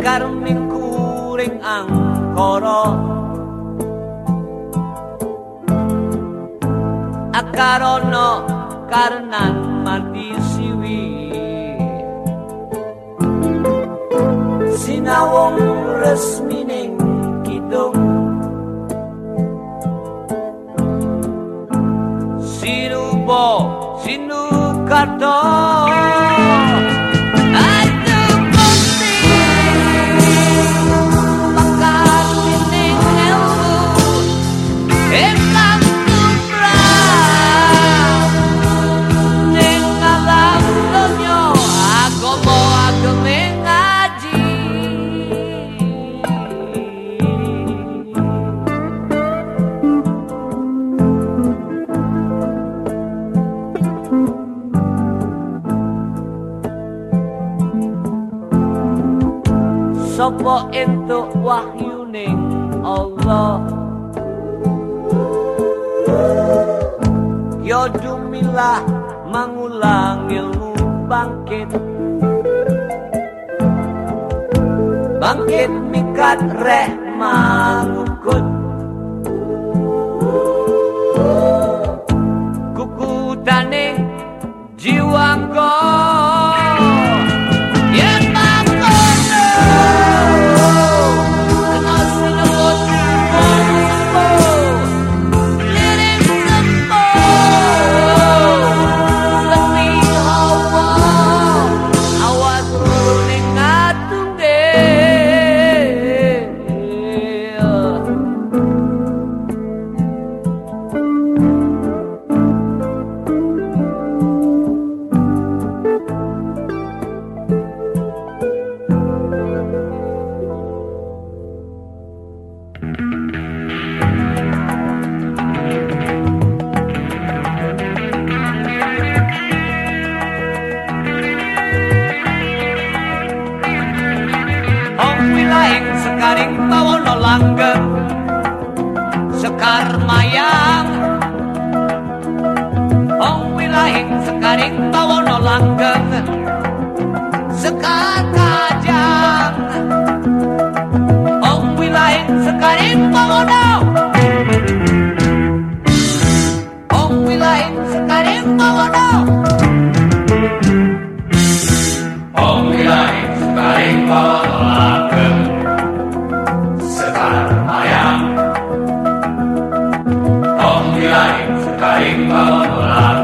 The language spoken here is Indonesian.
karming kuring angkara. Akarono karnan mati siwi. Sinawong resmining kidung. Sinubo sinukato Sopo entuk wahyuning Allah Yo dumilah mangulang ilmu bangkit. Bangkit mikat reh mangukut wilayeng sekaring bawono langgeng. Sekar mayang. Ong wilayeng sekaring bawono langgeng. Sekar kajang. Ong wilayeng sekaring bawono Mulaing, kaing mamulaan.